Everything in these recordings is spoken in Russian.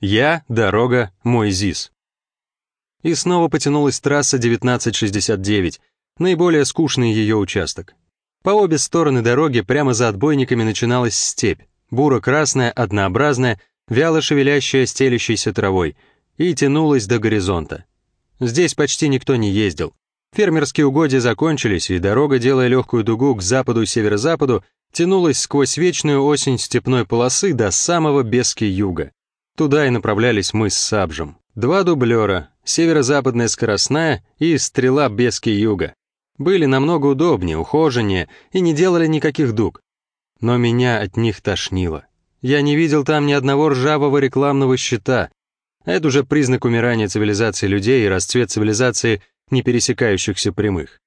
Я, дорога, мой ЗИС. И снова потянулась трасса 1969, наиболее скучный ее участок. По обе стороны дороги прямо за отбойниками начиналась степь, буро-красная, однообразная, вяло шевелящая стелящейся травой, и тянулась до горизонта. Здесь почти никто не ездил. Фермерские угодья закончились, и дорога, делая легкую дугу к западу и северо-западу, тянулась сквозь вечную осень степной полосы до самого Бески юга. Туда и направлялись мы с Сабжем. Два дублера, северо-западная скоростная и стрела Бески юга. Были намного удобнее, ухоженнее и не делали никаких дуг. Но меня от них тошнило. Я не видел там ни одного ржавого рекламного щита. Это уже признак умирания цивилизации людей и расцвет цивилизации не пересекающихся прямых.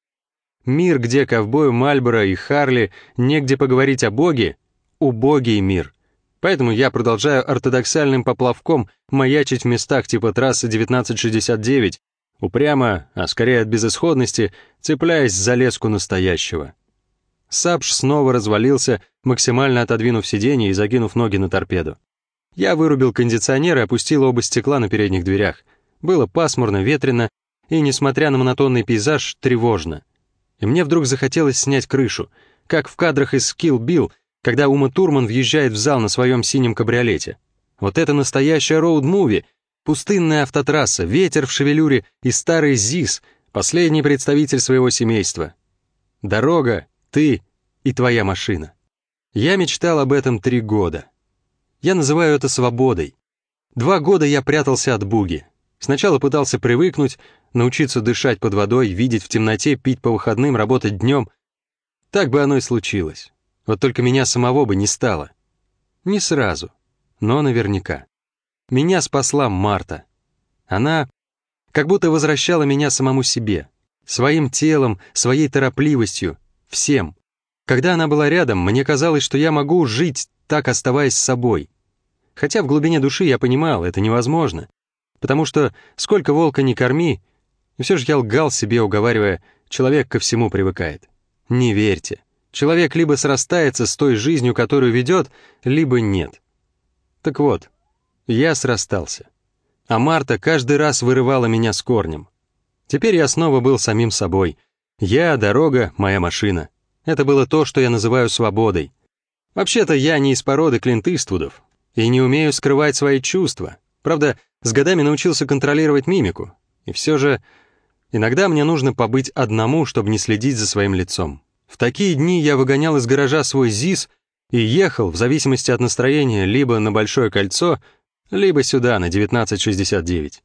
Мир, где ковбою Мальборо и Харли негде поговорить о Боге, убогий мир. Поэтому я продолжаю ортодоксальным поплавком маячить в местах типа трассы 1969, упрямо, а скорее от безысходности, цепляясь за леску настоящего. Сапш снова развалился, максимально отодвинув сиденье и загинув ноги на торпеду. Я вырубил кондиционер и опустил оба стекла на передних дверях. Было пасмурно, ветрено, и, несмотря на монотонный пейзаж, тревожно. И мне вдруг захотелось снять крышу, как в кадрах из Kill Bill, когда Ума Турман въезжает в зал на своем синем кабриолете. Вот это настоящая роуд-муви, пустынная автотрасса, ветер в шевелюре и старый ЗИС, последний представитель своего семейства. Дорога, ты и твоя машина. Я мечтал об этом три года. Я называю это свободой. Два года я прятался от буги. Сначала пытался привыкнуть, научиться дышать под водой, видеть в темноте, пить по выходным, работать днем. Так бы оно и случилось. Вот только меня самого бы не стало. Не сразу, но наверняка. Меня спасла Марта. Она как будто возвращала меня самому себе, своим телом, своей торопливостью, всем. Когда она была рядом, мне казалось, что я могу жить, так оставаясь собой. Хотя в глубине души я понимал, это невозможно. Потому что сколько волка не корми, все же я лгал себе, уговаривая, человек ко всему привыкает. Не верьте. Человек либо срастается с той жизнью, которую ведет, либо нет. Так вот, я срастался. А Марта каждый раз вырывала меня с корнем. Теперь я снова был самим собой. Я, дорога, моя машина. Это было то, что я называю свободой. Вообще-то я не из породы Клинт Иствудов и не умею скрывать свои чувства. Правда, с годами научился контролировать мимику. И все же иногда мне нужно побыть одному, чтобы не следить за своим лицом. В такие дни я выгонял из гаража свой ЗИС и ехал, в зависимости от настроения, либо на Большое кольцо, либо сюда, на 1969.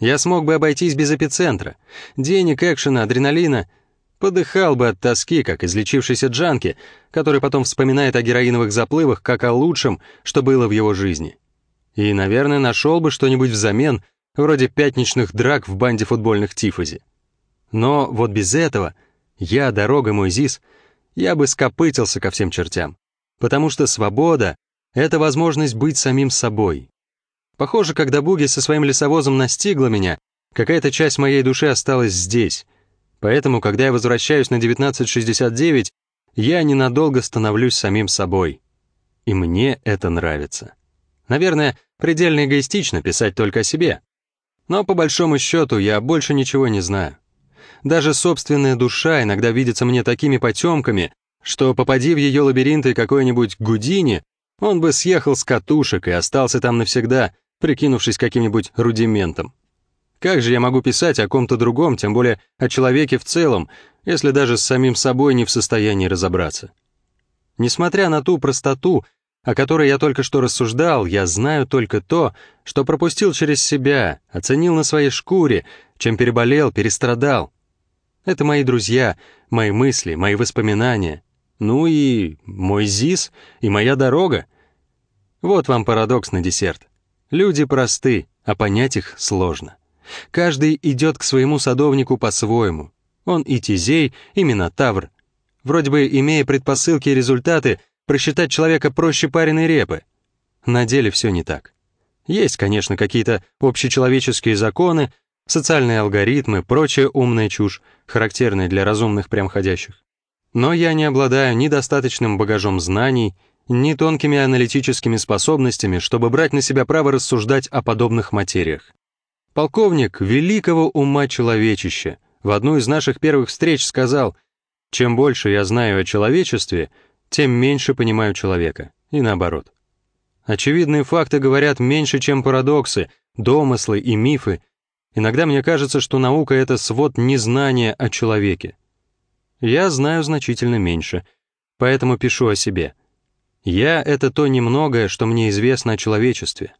Я смог бы обойтись без эпицентра. Денег, экшена, адреналина. Подыхал бы от тоски, как излечившийся джанки, который потом вспоминает о героиновых заплывах как о лучшем, что было в его жизни. И, наверное, нашел бы что-нибудь взамен, вроде пятничных драк в банде футбольных тифози. Но вот без этого я, дорога мой ЗИС, я бы скопытился ко всем чертям. Потому что свобода — это возможность быть самим собой. Похоже, когда Буги со своим лесовозом настигла меня, какая-то часть моей души осталась здесь. Поэтому, когда я возвращаюсь на 1969, я ненадолго становлюсь самим собой. И мне это нравится. Наверное, предельно эгоистично писать только о себе. Но по большому счету я больше ничего не знаю. Даже собственная душа иногда видится мне такими потемками, что попади в ее лабиринты какой-нибудь Гудини, он бы съехал с катушек и остался там навсегда, прикинувшись каким-нибудь рудиментом. Как же я могу писать о ком-то другом, тем более о человеке в целом, если даже с самим собой не в состоянии разобраться? Несмотря на ту простоту, о которой я только что рассуждал, я знаю только то, что пропустил через себя, оценил на своей шкуре, чем переболел, перестрадал. Это мои друзья, мои мысли, мои воспоминания. Ну и мой ЗИС, и моя дорога. Вот вам парадокс на десерт. Люди просты, а понять их сложно. Каждый идет к своему садовнику по-своему. Он и Тизей, и Минотавр. Вроде бы, имея предпосылки и результаты, просчитать человека проще пареной репы. На деле все не так. Есть, конечно, какие-то общечеловеческие законы, социальные алгоритмы, прочая умная чушь, характерная для разумных прямходящих. Но я не обладаю ни достаточным багажом знаний, ни тонкими аналитическими способностями, чтобы брать на себя право рассуждать о подобных материях. Полковник великого ума человечища в одну из наших первых встреч сказал, «Чем больше я знаю о человечестве, тем меньше понимаю человека, и наоборот». Очевидные факты говорят меньше, чем парадоксы, домыслы и мифы. Иногда мне кажется, что наука — это свод незнания о человеке. Я знаю значительно меньше, поэтому пишу о себе. Я — это то немногое, что мне известно о человечестве.